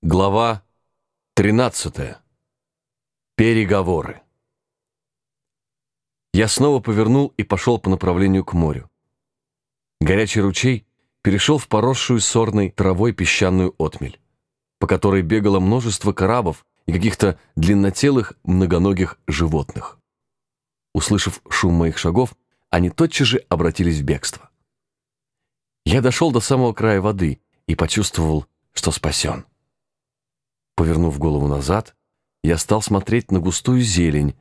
Глава 13. Переговоры. Я снова повернул и пошел по направлению к морю. Горячий ручей перешел в поросшую сорной травой песчаную отмель, по которой бегало множество крабов и каких-то длиннотелых многоногих животных. Услышав шум моих шагов, они тотчас же обратились в бегство. Я дошел до самого края воды и почувствовал, что спасен. Повернув голову назад, я стал смотреть на густую зелень,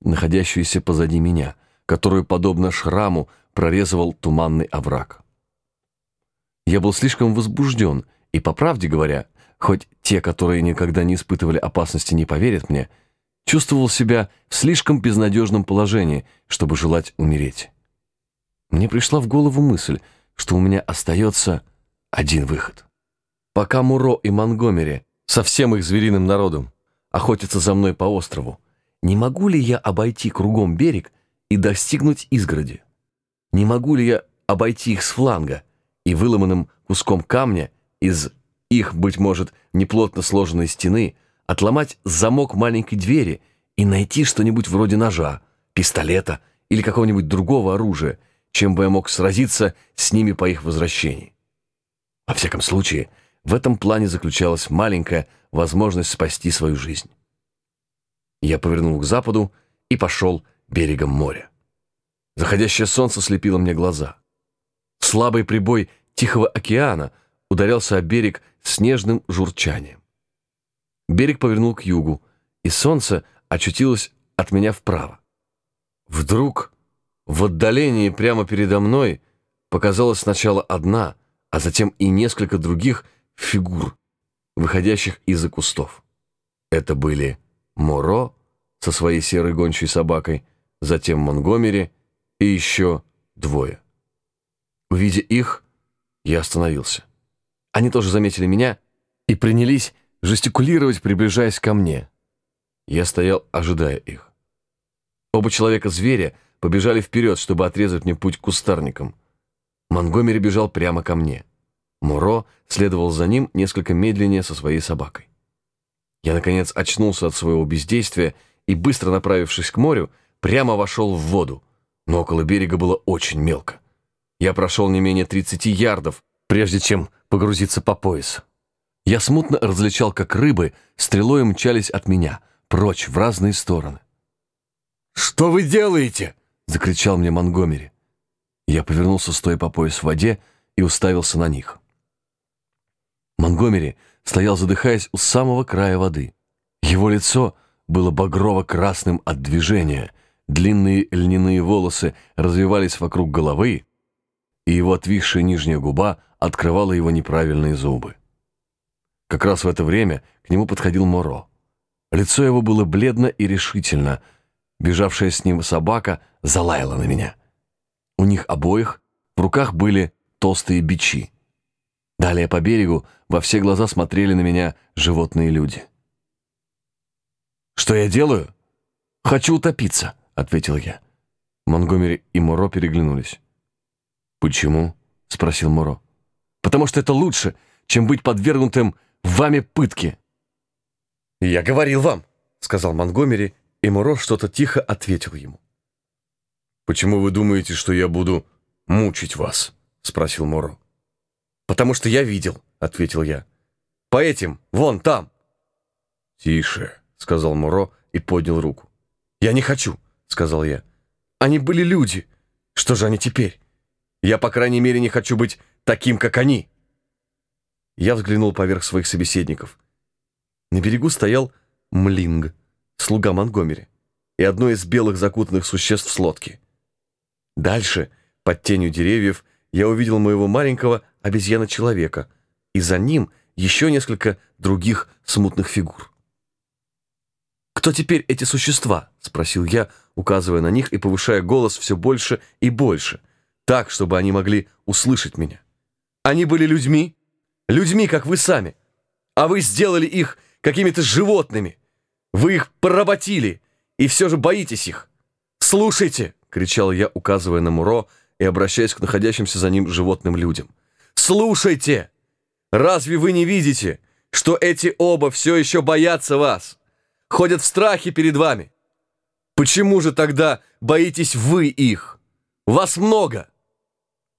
находящуюся позади меня, которую, подобно шраму, прорезывал туманный овраг. Я был слишком возбужден, и, по правде говоря, хоть те, которые никогда не испытывали опасности, не поверят мне, чувствовал себя в слишком безнадежном положении, чтобы желать умереть. Мне пришла в голову мысль, что у меня остается один выход. Пока Муро и Монгомери со всем их звериным народом охотятся за мной по острову, не могу ли я обойти кругом берег и достигнуть изгороди? Не могу ли я обойти их с фланга и выломанным куском камня из их, быть может, неплотно сложенной стены отломать замок маленькой двери и найти что-нибудь вроде ножа, пистолета или какого-нибудь другого оружия, чем бы я мог сразиться с ними по их возвращении? Во всяком случае, в этом плане заключалась маленькая возможность спасти свою жизнь. Я повернул к западу и пошел берегом моря. Заходящее солнце слепило мне глаза. Слабый прибой Тихого океана ударялся о берег с нежным журчанием. Берег повернул к югу, и солнце очутилось от меня вправо. Вдруг в отдалении прямо передо мной показалась сначала одна, а затем и несколько других фигур, выходящих из-за кустов. Это были Моро со своей серой гончей собакой, затем Монгомери и еще двое. Увидя их, я остановился. Они тоже заметили меня и принялись жестикулировать, приближаясь ко мне. Я стоял, ожидая их. Оба человека-зверя побежали вперед, чтобы отрезать мне путь к кустарникам. Монгомери бежал прямо ко мне. Муро следовал за ним несколько медленнее со своей собакой. Я, наконец, очнулся от своего бездействия и, быстро направившись к морю, прямо вошел в воду, но около берега было очень мелко. Я прошел не менее 30 ярдов, прежде чем погрузиться по пояс. Я смутно различал, как рыбы стрелой мчались от меня, прочь, в разные стороны. «Что вы делаете?» — закричал мне Монгомери. Я повернулся, стоя по пояс в воде, и уставился на них. Монгомери стоял, задыхаясь, у самого края воды. Его лицо было багрово-красным от движения, длинные льняные волосы развивались вокруг головы, и его отвисшая нижняя губа открывала его неправильные зубы. Как раз в это время к нему подходил Моро. Лицо его было бледно и решительно. Бежавшая с ним собака залаяла на меня. У них обоих в руках были толстые бичи. Далее по берегу во все глаза смотрели на меня животные люди. «Что я делаю?» «Хочу утопиться», — ответил я. Монгомери и Моро переглянулись. «Почему?» — спросил Моро. «Потому что это лучше, чем быть подвергнутым вами пытке». «Я говорил вам», — сказал Монгомери, и Моро что-то тихо ответил ему. «Почему вы думаете, что я буду мучить вас?» — спросил Моро. «Потому что я видел», — ответил я. «По этим, вон там». «Тише», — сказал Муро и поднял руку. «Я не хочу», — сказал я. «Они были люди. Что же они теперь? Я, по крайней мере, не хочу быть таким, как они». Я взглянул поверх своих собеседников. На берегу стоял Млинг, слуга Монгомери, и одно из белых закутанных существ с лодки. Дальше, под тенью деревьев, я увидел моего маленького обезьяна-человека, и за ним еще несколько других смутных фигур. «Кто теперь эти существа?» — спросил я, указывая на них и повышая голос все больше и больше, так, чтобы они могли услышать меня. «Они были людьми, людьми, как вы сами, а вы сделали их какими-то животными. Вы их поработили, и все же боитесь их. Слушайте!» — кричал я, указывая на Муро и обращаясь к находящимся за ним животным людям. «Слушайте! Разве вы не видите, что эти оба все еще боятся вас, ходят в страхе перед вами. Почему же тогда боитесь вы их? Вас много!»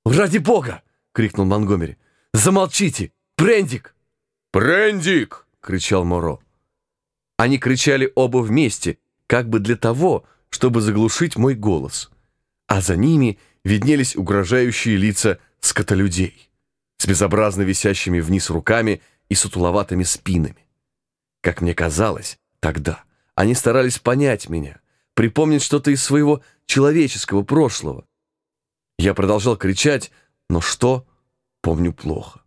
«Ради бога!» — крикнул Монгомери. «Замолчите! Прендик!» «Прендик!» — кричал Моро. Они кричали оба вместе, как бы для того, чтобы заглушить мой голос. А за ними виднелись угрожающие лица скотолюдей с безобразно висящими вниз руками и сутуловатыми спинами. Как мне казалось, тогда они старались понять меня, припомнить что-то из своего человеческого прошлого. Я продолжал кричать, но что, помню плохо.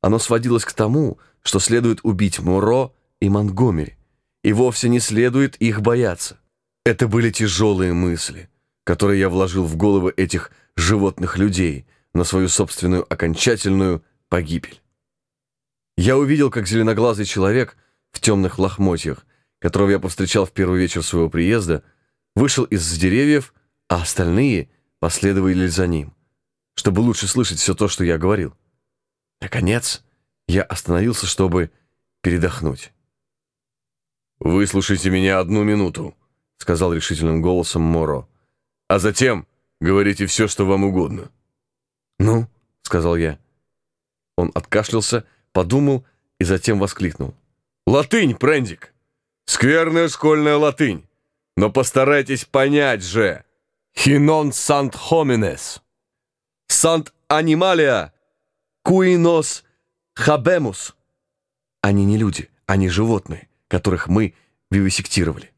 Оно сводилось к тому, что следует убить Моро и Монгомери, и вовсе не следует их бояться. Это были тяжелые мысли, которые я вложил в головы этих животных людей на свою собственную окончательную погибель. Я увидел, как зеленоглазый человек в темных лохмотьях, которого я повстречал в первый вечер своего приезда, вышел из деревьев, а остальные последовали за ним, чтобы лучше слышать все то, что я говорил. Наконец, я остановился, чтобы передохнуть. «Выслушайте меня одну минуту», — сказал решительным голосом Моро. «А затем говорите все, что вам угодно». «Ну?» — сказал я. Он откашлялся, подумал и затем воскликнул. «Латынь, Прендик! Скверная школьная латынь! Но постарайтесь понять же! Хинон сант хоминес! Сант анималия! Куинос хабемус!» Они не люди, они животные, которых мы вивисектировали.